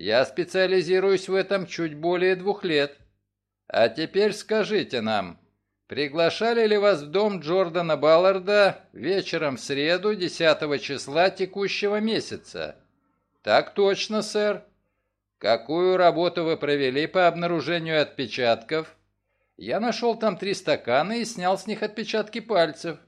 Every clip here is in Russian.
Я специализируюсь в этом чуть более двух лет. А теперь скажите нам, приглашали ли вас в дом Джордана Балларда вечером в среду 10 числа текущего месяца? Так точно, сэр. Какую работу вы провели по обнаружению отпечатков? Я нашел там три стакана и снял с них отпечатки пальцев.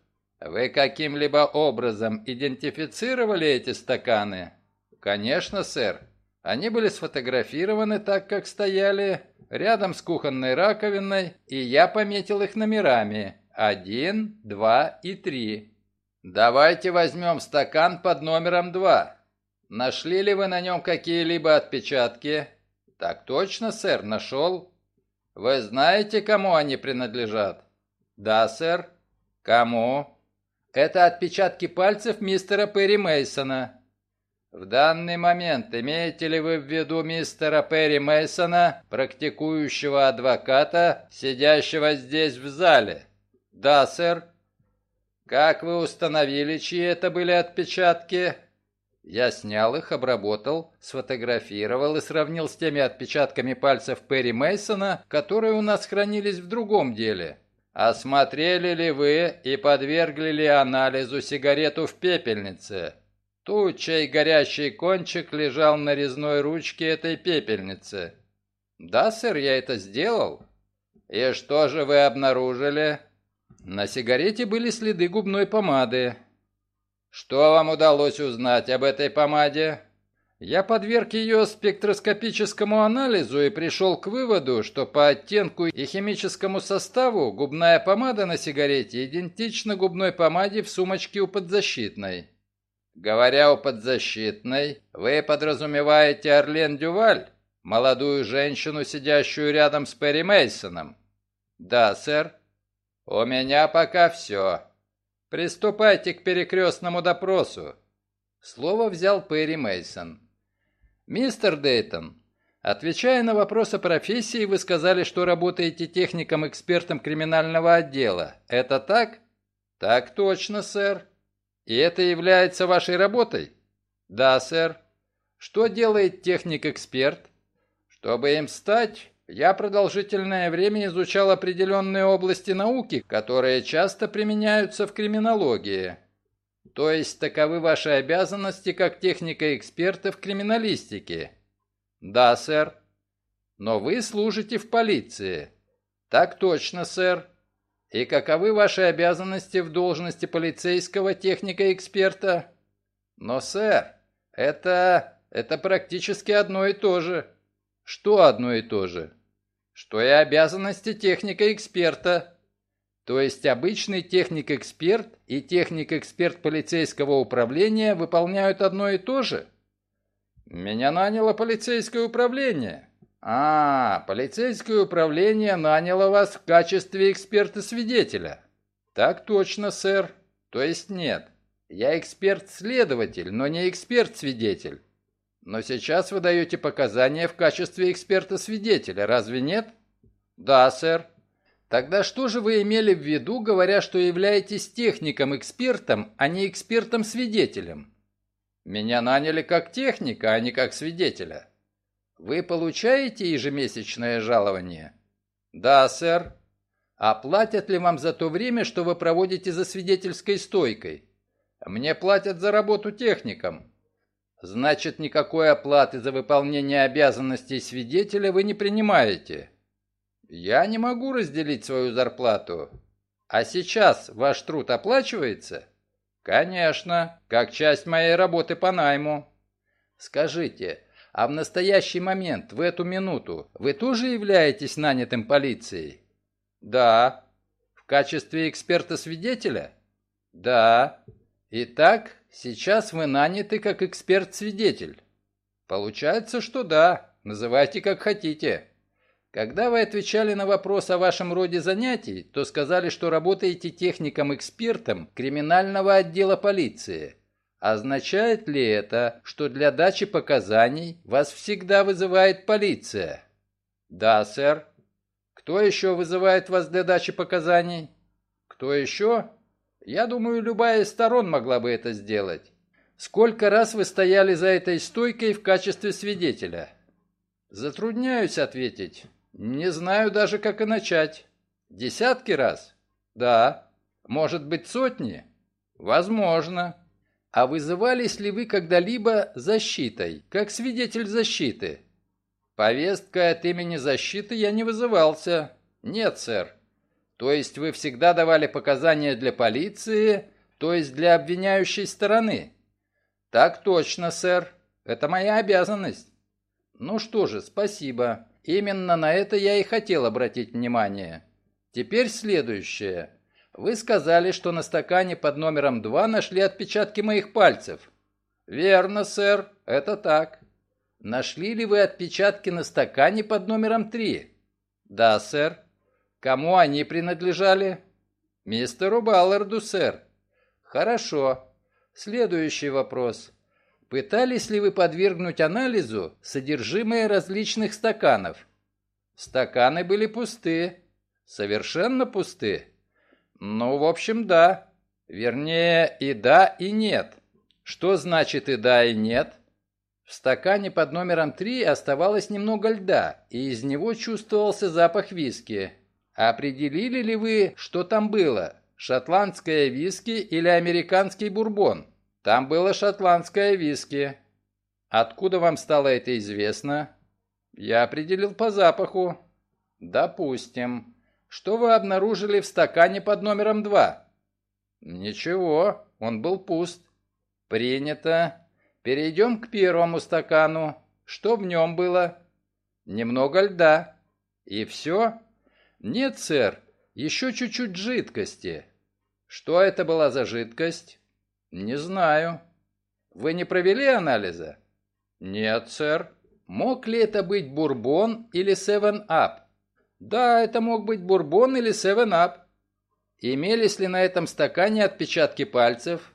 Вы каким-либо образом идентифицировали эти стаканы? Конечно, сэр. Они были сфотографированы так, как стояли, рядом с кухонной раковиной, и я пометил их номерами. Один, два и три. Давайте возьмем стакан под номером два. Нашли ли вы на нем какие-либо отпечатки? Так точно, сэр, нашел. Вы знаете, кому они принадлежат? Да, сэр. Кому? Это отпечатки пальцев мистера Перри Мейсона. В данный момент имеете ли вы в виду мистера Перри Мейсона, практикующего адвоката, сидящего здесь в зале? Да, сэр. Как вы установили, чьи это были отпечатки? Я снял их, обработал, сфотографировал и сравнил с теми отпечатками пальцев Перри Мейсона, которые у нас хранились в другом деле. Осмотрели ли вы и подвергли ли анализу сигарету в пепельнице? Ту, чей горящий кончик лежал на резной ручке этой пепельницы. Да, сэр, я это сделал. И что же вы обнаружили? На сигарете были следы губной помады. Что вам удалось узнать об этой помаде? Я подверг ее спектроскопическому анализу и пришел к выводу, что по оттенку и химическому составу губная помада на сигарете идентична губной помаде в сумочке у подзащитной. Говоря о подзащитной, вы подразумеваете Орлен Дюваль, молодую женщину, сидящую рядом с Перри Мейсоном? Да, сэр. У меня пока все. Приступайте к перекрестному допросу. Слово взял Перри Мейсон. Мистер Дейтон, отвечая на вопрос о профессии, вы сказали, что работаете техником-экспертом криминального отдела. Это так? Так точно, сэр. И это является вашей работой? Да, сэр. Что делает техник-эксперт? Чтобы им стать, я продолжительное время изучал определенные области науки, которые часто применяются в криминологии. То есть таковы ваши обязанности как техника-эксперта в криминалистике? Да, сэр. Но вы служите в полиции. Так точно, сэр. И каковы ваши обязанности в должности полицейского техника-эксперта? Но, сэр, это... это практически одно и то же. Что одно и то же? что и обязанности техника-эксперта. То есть обычный техник-эксперт и техник-эксперт полицейского управления выполняют одно и то же? Меня наняло полицейское управление. А, полицейское управление наняло вас в качестве эксперта-свидетеля. Так точно, сэр. То есть нет. Я эксперт-следователь, но не эксперт-свидетель. Но сейчас вы даете показания в качестве эксперта-свидетеля, разве нет? Да, сэр. Тогда что же вы имели в виду, говоря, что являетесь техником-экспертом, а не экспертом-свидетелем? Меня наняли как техника, а не как свидетеля. Вы получаете ежемесячное жалование? Да, сэр. А платят ли вам за то время, что вы проводите за свидетельской стойкой? Мне платят за работу техником. Значит, никакой оплаты за выполнение обязанностей свидетеля вы не принимаете. Я не могу разделить свою зарплату. А сейчас ваш труд оплачивается? Конечно, как часть моей работы по найму. Скажите, а в настоящий момент, в эту минуту, вы тоже являетесь нанятым полицией? Да. В качестве эксперта-свидетеля? Да. Итак, Сейчас вы наняты как эксперт-свидетель. Получается, что да, называйте как хотите. Когда вы отвечали на вопрос о вашем роде занятий, то сказали, что работаете техником-экспертом криминального отдела полиции. Означает ли это, что для дачи показаний вас всегда вызывает полиция? Да, сэр. Кто еще вызывает вас для дачи показаний? Кто еще? Я думаю, любая из сторон могла бы это сделать. Сколько раз вы стояли за этой стойкой в качестве свидетеля? Затрудняюсь ответить. Не знаю даже, как и начать. Десятки раз? Да. Может быть, сотни? Возможно. А вызывались ли вы когда-либо защитой, как свидетель защиты? Повесткой от имени защиты я не вызывался. Нет, сэр. То есть вы всегда давали показания для полиции, то есть для обвиняющей стороны? Так точно, сэр. Это моя обязанность. Ну что же, спасибо. Именно на это я и хотел обратить внимание. Теперь следующее. Вы сказали, что на стакане под номером 2 нашли отпечатки моих пальцев. Верно, сэр, это так. Нашли ли вы отпечатки на стакане под номером 3? Да, сэр. Кому они принадлежали? Мистеру Балларду, сэр. Хорошо. Следующий вопрос. Пытались ли вы подвергнуть анализу содержимое различных стаканов? Стаканы были пусты. Совершенно пусты. Ну, в общем, да. Вернее, и да, и нет. Что значит и да, и нет? В стакане под номером 3 оставалось немного льда, и из него чувствовался запах виски. Определили ли вы, что там было? Шотландское виски или американский бурбон? Там было шотландское виски. Откуда вам стало это известно? Я определил по запаху. Допустим. Что вы обнаружили в стакане под номером два? Ничего, он был пуст. Принято. Перейдем к первому стакану. Что в нем было? Немного льда. И все? Нет, сэр, еще чуть-чуть жидкости. Что это была за жидкость? «Не знаю». «Вы не провели анализа?» «Нет, сэр». «Мог ли это быть бурбон или севен-ап?» «Да, это мог быть бурбон или севен-ап». «Имелись ли на этом стакане отпечатки пальцев?»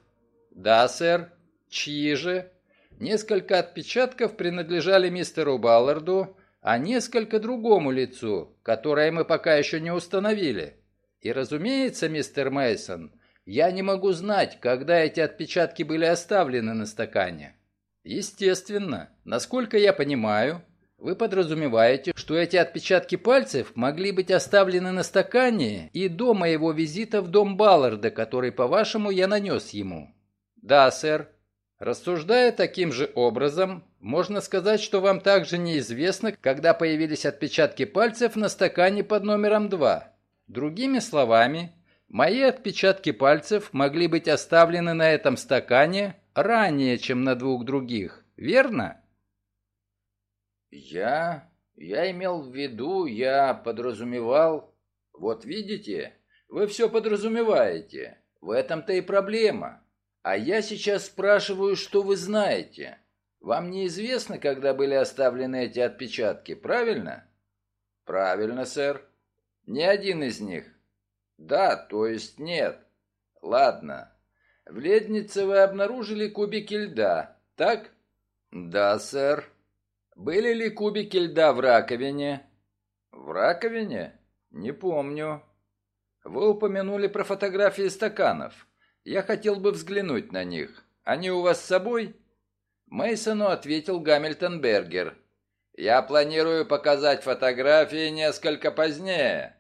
«Да, сэр». «Чьи же?» Несколько отпечатков принадлежали мистеру Балларду, а несколько другому лицу, которое мы пока еще не установили. И, разумеется, мистер Мейсон, я не могу знать, когда эти отпечатки были оставлены на стакане. Естественно, насколько я понимаю, вы подразумеваете, что эти отпечатки пальцев могли быть оставлены на стакане и до моего визита в дом Балларда, который, по-вашему, я нанес ему. Да, сэр. Рассуждая таким же образом, можно сказать, что вам также неизвестно, когда появились отпечатки пальцев на стакане под номером 2. Другими словами, Мои отпечатки пальцев могли быть оставлены на этом стакане ранее, чем на двух других, верно? Я... я имел в виду, я подразумевал... Вот видите, вы все подразумеваете. В этом-то и проблема. А я сейчас спрашиваю, что вы знаете. Вам неизвестно, когда были оставлены эти отпечатки, правильно? Правильно, сэр. Ни один из них. Да, то есть нет. Ладно. В леднице вы обнаружили кубики льда, так? Да, сэр. Были ли кубики льда в раковине? В раковине? Не помню. Вы упомянули про фотографии стаканов. Я хотел бы взглянуть на них. Они у вас с собой? Мейсону ответил Гамильтон Бергер. Я планирую показать фотографии несколько позднее.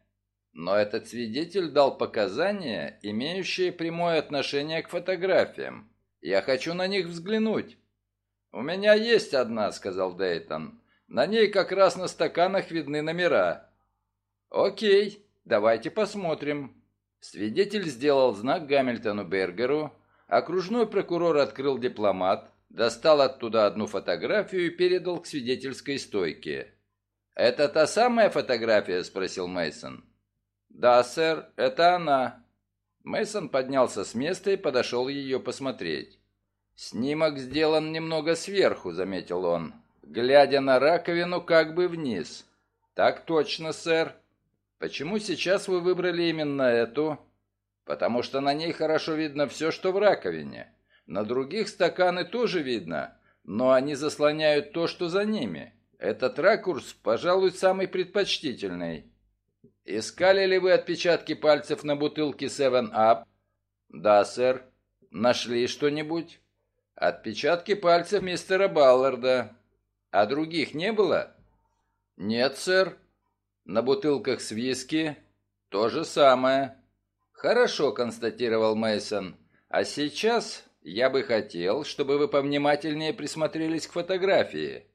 Но этот свидетель дал показания, имеющие прямое отношение к фотографиям. Я хочу на них взглянуть. «У меня есть одна», — сказал Дейтон. «На ней как раз на стаканах видны номера». «Окей, давайте посмотрим». Свидетель сделал знак Гамильтону Бергеру. Окружной прокурор открыл дипломат, достал оттуда одну фотографию и передал к свидетельской стойке. «Это та самая фотография?» – спросил Мейсон. «Да, сэр, это она». Мейсон поднялся с места и подошел ее посмотреть. «Снимок сделан немного сверху», — заметил он, глядя на раковину как бы вниз. «Так точно, сэр. Почему сейчас вы выбрали именно эту?» «Потому что на ней хорошо видно все, что в раковине. На других стаканы тоже видно, но они заслоняют то, что за ними. Этот ракурс, пожалуй, самый предпочтительный». «Искали ли вы отпечатки пальцев на бутылке 7-Up?» «Да, сэр». «Нашли что-нибудь?» «Отпечатки пальцев мистера Балларда». «А других не было?» Нет, сэр. На бутылках с виски то же самое. Хорошо, констатировал Мейсон. А сейчас я бы хотел, чтобы вы повнимательнее присмотрелись к фотографии.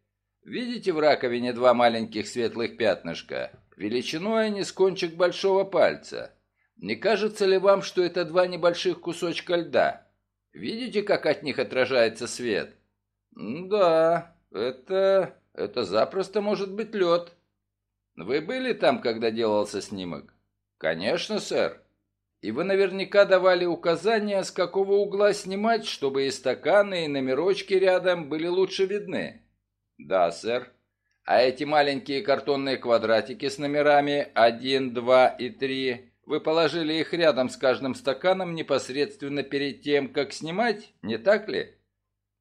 Видите в раковине два маленьких светлых пятнышка? Величиной они с кончик большого пальца. Не кажется ли вам, что это два небольших кусочка льда? Видите, как от них отражается свет? Да, это... это запросто может быть лед. Вы были там, когда делался снимок? Конечно, сэр. И вы наверняка давали указания, с какого угла снимать, чтобы и стаканы, и номерочки рядом были лучше видны. Да, сэр. А эти маленькие картонные квадратики с номерами 1, 2 и 3 вы положили их рядом с каждым стаканом непосредственно перед тем, как снимать, не так ли?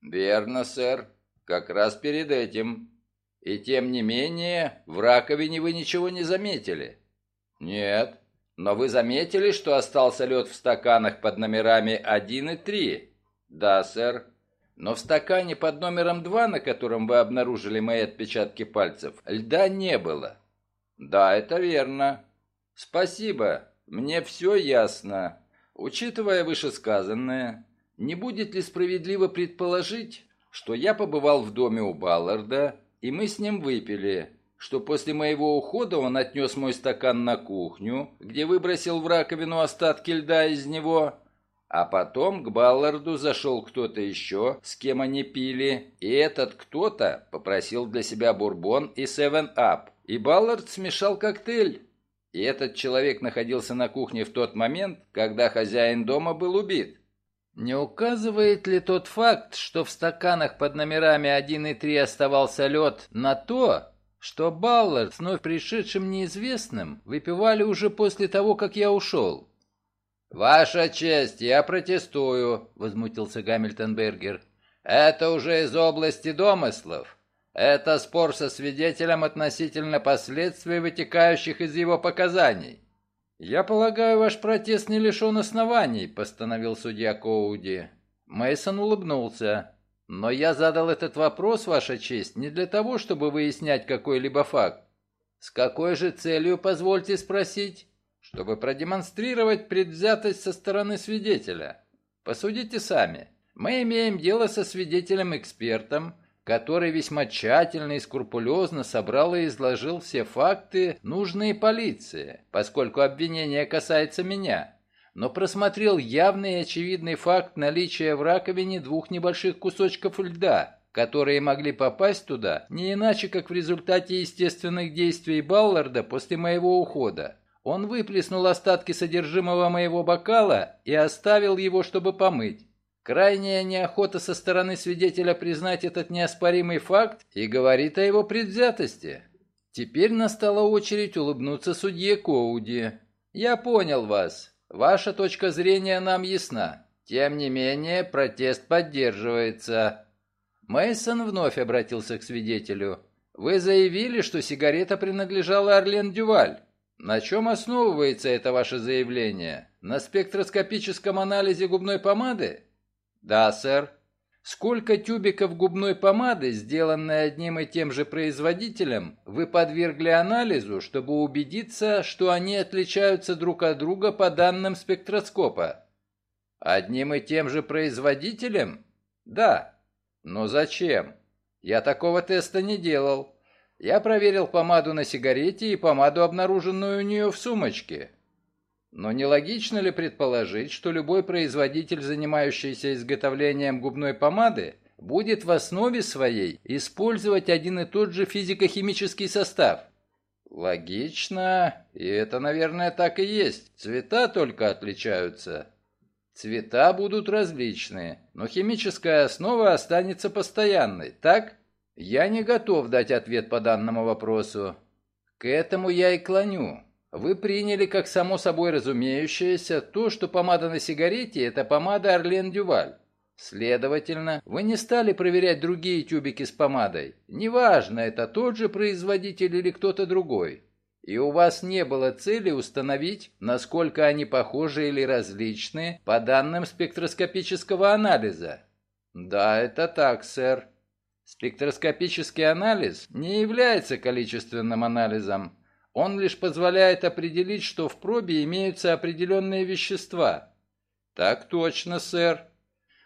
Верно, сэр. Как раз перед этим. И тем не менее, в раковине вы ничего не заметили. Нет. Но вы заметили, что остался лед в стаканах под номерами 1 и 3? Да, сэр. Но в стакане под номером 2, на котором вы обнаружили мои отпечатки пальцев, льда не было. Да, это верно. Спасибо. Мне все ясно. Учитывая вышесказанное, не будет ли справедливо предположить, что я побывал в доме у Балларда, и мы с ним выпили, что после моего ухода он отнес мой стакан на кухню, где выбросил в раковину остатки льда из него, а потом к Балларду зашел кто-то еще, с кем они пили, и этот кто-то попросил для себя бурбон и севен-ап, и Баллард смешал коктейль. И этот человек находился на кухне в тот момент, когда хозяин дома был убит. Не указывает ли тот факт, что в стаканах под номерами 1 и 3 оставался лед, на то, что Баллард с вновь пришедшим неизвестным выпивали уже после того, как я ушел? «Ваша честь, я протестую», — возмутился Гамильтонбергер. «Это уже из области домыслов. Это спор со свидетелем относительно последствий, вытекающих из его показаний. Я полагаю, ваш протест не лишен оснований, постановил судья Коуди. Мейсон улыбнулся. Но я задал этот вопрос, ваша честь, не для того, чтобы выяснять какой-либо факт. С какой же целью, позвольте спросить? Чтобы продемонстрировать предвзятость со стороны свидетеля. Посудите сами. Мы имеем дело со свидетелем-экспертом, который весьма тщательно и скрупулезно собрал и изложил все факты, нужные полиции, поскольку обвинение касается меня, но просмотрел явный и очевидный факт наличия в раковине двух небольших кусочков льда, которые могли попасть туда не иначе, как в результате естественных действий Балларда после моего ухода. Он выплеснул остатки содержимого моего бокала и оставил его, чтобы помыть. Крайняя неохота со стороны свидетеля признать этот неоспоримый факт и говорит о его предвзятости. Теперь настала очередь улыбнуться судье Коуди. «Я понял вас. Ваша точка зрения нам ясна. Тем не менее, протест поддерживается». Мейсон вновь обратился к свидетелю. «Вы заявили, что сигарета принадлежала Орлен Дюваль. На чем основывается это ваше заявление? На спектроскопическом анализе губной помады?» Да, сэр. Сколько тюбиков губной помады, сделанной одним и тем же производителем, вы подвергли анализу, чтобы убедиться, что они отличаются друг от друга по данным спектроскопа? Одним и тем же производителем? Да. Но зачем? Я такого теста не делал. Я проверил помаду на сигарете и помаду, обнаруженную у нее в сумочке. Но нелогично ли предположить, что любой производитель, занимающийся изготовлением губной помады, будет в основе своей использовать один и тот же физико-химический состав? Логично, и это, наверное, так и есть. Цвета только отличаются. Цвета будут различные, но химическая основа останется постоянной, так? Я не готов дать ответ по данному вопросу. К этому я и клоню. Вы приняли как само собой разумеющееся то, что помада на сигарете – это помада Орлен Дюваль. Следовательно, вы не стали проверять другие тюбики с помадой. Неважно, это тот же производитель или кто-то другой. И у вас не было цели установить, насколько они похожи или различны по данным спектроскопического анализа. Да, это так, сэр. Спектроскопический анализ не является количественным анализом. Он лишь позволяет определить, что в пробе имеются определенные вещества. Так точно, сэр.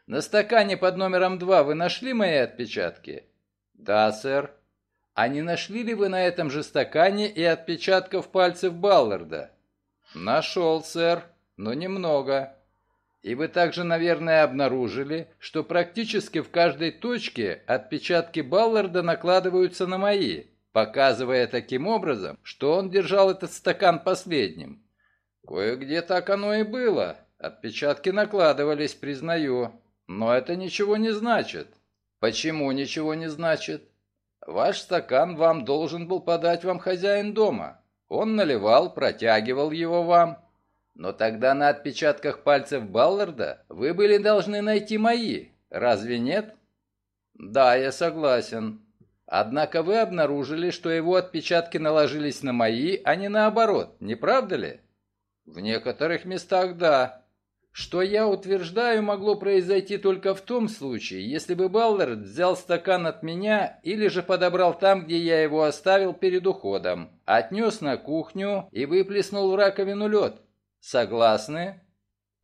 На стакане под номером два вы нашли мои отпечатки? Да, сэр. А не нашли ли вы на этом же стакане и отпечатков пальцев Балларда? Нашел, сэр, но немного. И вы также, наверное, обнаружили, что практически в каждой точке отпечатки Балларда накладываются на мои, показывая таким образом, что он держал этот стакан последним. Кое-где так оно и было. Отпечатки накладывались, признаю. Но это ничего не значит. Почему ничего не значит? Ваш стакан вам должен был подать вам хозяин дома. Он наливал, протягивал его вам. Но тогда на отпечатках пальцев Балларда вы были должны найти мои. Разве нет? Да, я согласен. Однако вы обнаружили, что его отпечатки наложились на мои, а не наоборот, не правда ли? В некоторых местах да. Что я утверждаю, могло произойти только в том случае, если бы Баллард взял стакан от меня или же подобрал там, где я его оставил перед уходом, отнес на кухню и выплеснул в раковину лед. Согласны?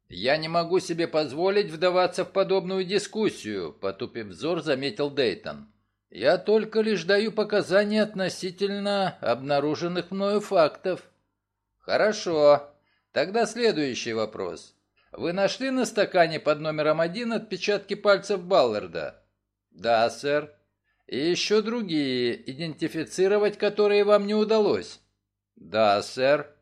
Я не могу себе позволить вдаваться в подобную дискуссию, потупив взор, заметил Дейтон. Я только лишь даю показания относительно обнаруженных мною фактов. Хорошо. Тогда следующий вопрос. Вы нашли на стакане под номером один отпечатки пальцев Балларда? Да, сэр. И еще другие, идентифицировать которые вам не удалось? Да, сэр.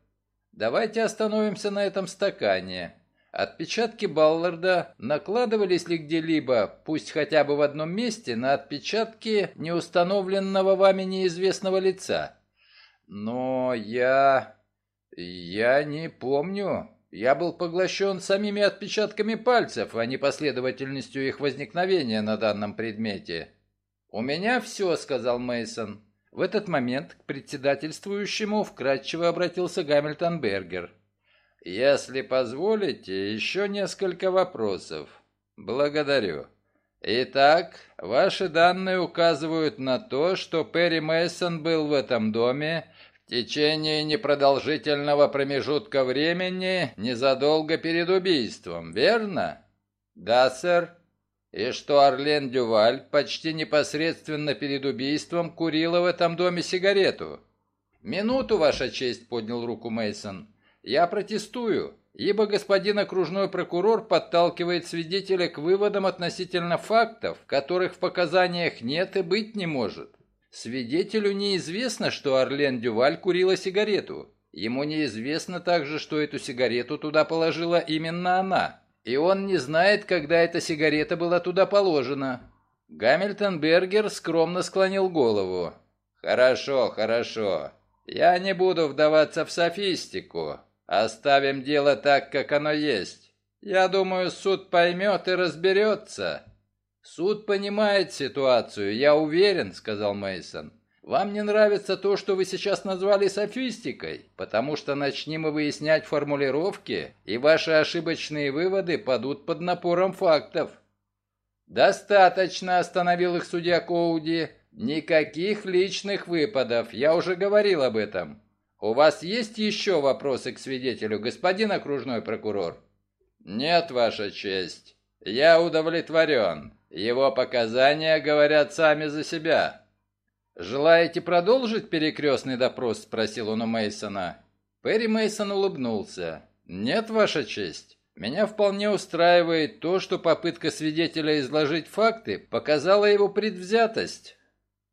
Давайте остановимся на этом стакане. Отпечатки Балларда накладывались ли где-либо, пусть хотя бы в одном месте, на отпечатки неустановленного вами неизвестного лица? Но я... я не помню. Я был поглощен самими отпечатками пальцев, а не последовательностью их возникновения на данном предмете. «У меня все», — сказал Мейсон. В этот момент к председательствующему вкратчиво обратился Гамильтон Бергер. «Если позволите, еще несколько вопросов. Благодарю. Итак, ваши данные указывают на то, что Перри Мейсон был в этом доме в течение непродолжительного промежутка времени незадолго перед убийством, верно? Да, сэр. И что Орлен Дюваль почти непосредственно перед убийством курила в этом доме сигарету. Минуту, ваша честь, поднял руку Мейсон. Я протестую, ибо господин окружной прокурор подталкивает свидетеля к выводам относительно фактов, которых в показаниях нет и быть не может. Свидетелю неизвестно, что Орлен Дюваль курила сигарету. Ему неизвестно также, что эту сигарету туда положила именно она. И он не знает, когда эта сигарета была туда положена. Гамильтон Бергер скромно склонил голову. «Хорошо, хорошо. Я не буду вдаваться в софистику. Оставим дело так, как оно есть. Я думаю, суд поймет и разберется. «Суд понимает ситуацию, я уверен», — сказал Мейсон. «Вам не нравится то, что вы сейчас назвали софистикой, потому что начнем мы выяснять формулировки, и ваши ошибочные выводы падут под напором фактов». «Достаточно», — остановил их судья Коуди. «Никаких личных выпадов, я уже говорил об этом. У вас есть еще вопросы к свидетелю, господин окружной прокурор?» «Нет, ваша честь. Я удовлетворен. Его показания говорят сами за себя. Желаете продолжить перекрестный допрос? спросил он у Мейсона. Перри Мейсон улыбнулся. Нет, ваша честь. Меня вполне устраивает то, что попытка свидетеля изложить факты показала его предвзятость.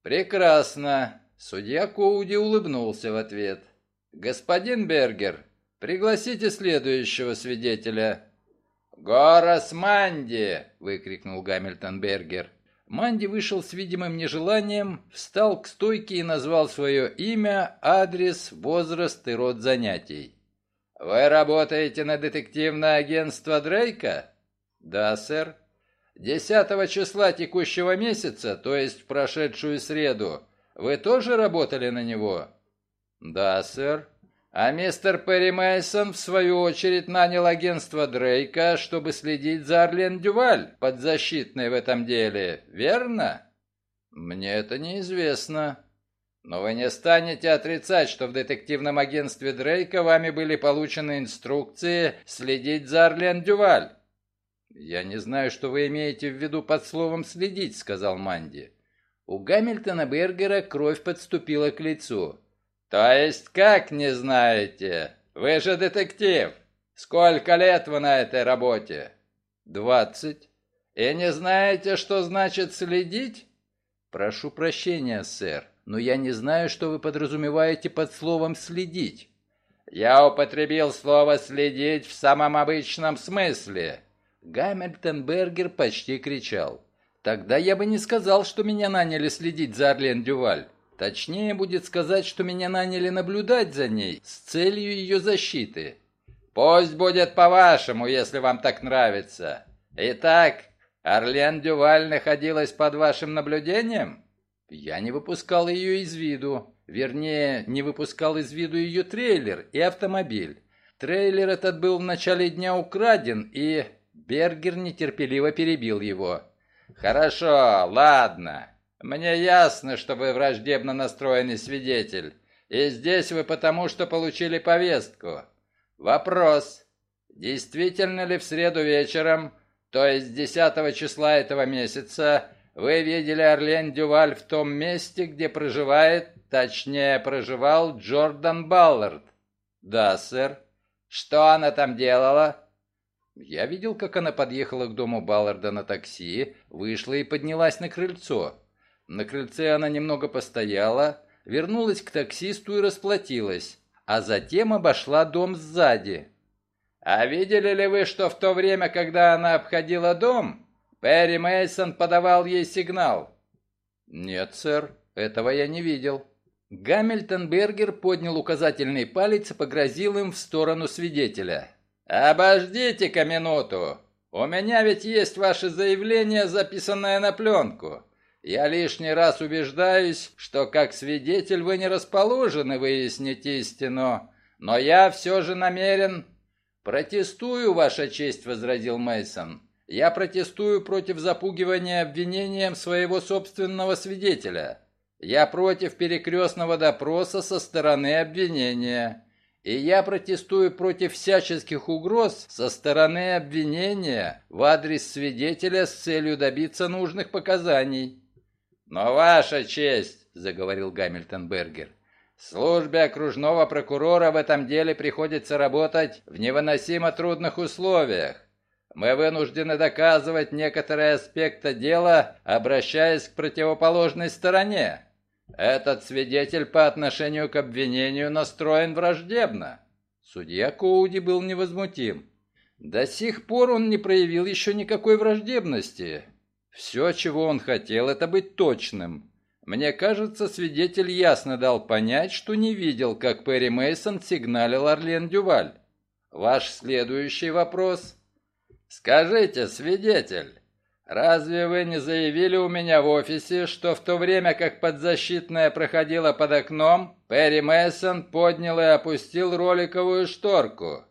Прекрасно. Судья Коуди улыбнулся в ответ. Господин Бергер, пригласите следующего свидетеля. «Горос Манди!» — выкрикнул Гамильтон Бергер. Манди вышел с видимым нежеланием, встал к стойке и назвал свое имя, адрес, возраст и род занятий. «Вы работаете на детективное агентство Дрейка?» «Да, сэр». «Десятого числа текущего месяца, то есть в прошедшую среду, вы тоже работали на него?» «Да, сэр». А мистер Перри Мейсон, в свою очередь, нанял агентство Дрейка, чтобы следить за Орлен Дюваль, подзащитной в этом деле, верно? Мне это неизвестно. Но вы не станете отрицать, что в детективном агентстве Дрейка вами были получены инструкции следить за Орлен Дюваль. «Я не знаю, что вы имеете в виду под словом «следить», — сказал Манди. У Гамильтона Бергера кровь подступила к лицу. «То есть как не знаете? Вы же детектив. Сколько лет вы на этой работе?» «Двадцать». «И не знаете, что значит следить?» «Прошу прощения, сэр, но я не знаю, что вы подразумеваете под словом «следить». «Я употребил слово «следить» в самом обычном смысле. Гамильтон-Бергер почти кричал. «Тогда я бы не сказал, что меня наняли следить за Орлен Дюваль. Точнее будет сказать, что меня наняли наблюдать за ней с целью ее защиты». «Пусть будет по-вашему, если вам так нравится. Итак, Орлен Дюваль находилась под вашим наблюдением?» «Я не выпускал ее из виду. Вернее, не выпускал из виду ее трейлер и автомобиль. Трейлер этот был в начале дня украден и...» Бергер нетерпеливо перебил его. «Хорошо, ладно. Мне ясно, что вы враждебно настроенный свидетель. И здесь вы потому, что получили повестку. Вопрос. Действительно ли в среду вечером, то есть 10 числа этого месяца, вы видели Орлен Дюваль в том месте, где проживает, точнее, проживал Джордан Баллард? Да, сэр. Что она там делала? Я видел, как она подъехала к дому Балларда на такси, вышла и поднялась на крыльцо. На крыльце она немного постояла, вернулась к таксисту и расплатилась, а затем обошла дом сзади. «А видели ли вы, что в то время, когда она обходила дом, Перри Мейсон подавал ей сигнал?» «Нет, сэр, этого я не видел». Гамильтон Бергер поднял указательный палец и погрозил им в сторону свидетеля. «Обождите-ка минуту. У меня ведь есть ваше заявление, записанное на пленку. Я лишний раз убеждаюсь, что как свидетель вы не расположены выяснить истину, но я все же намерен...» «Протестую, Ваша честь», — возразил Мейсон. «Я протестую против запугивания обвинением своего собственного свидетеля. Я против перекрестного допроса со стороны обвинения». И я протестую против всяческих угроз со стороны обвинения в адрес свидетеля с целью добиться нужных показаний. «Но ваша честь», — заговорил Гамильтон Бергер, «службе окружного прокурора в этом деле приходится работать в невыносимо трудных условиях. Мы вынуждены доказывать некоторые аспекты дела, обращаясь к противоположной стороне. Этот свидетель по отношению к обвинению настроен враждебно. Судья Коуди был невозмутим. До сих пор он не проявил еще никакой враждебности. Все, чего он хотел, это быть точным. Мне кажется, свидетель ясно дал понять, что не видел, как Перри Мейсон сигналил Орлен Дюваль. Ваш следующий вопрос. Скажите, свидетель, Разве вы не заявили у меня в офисе, что в то время, как подзащитная проходила под окном, Перри Мессон поднял и опустил роликовую шторку?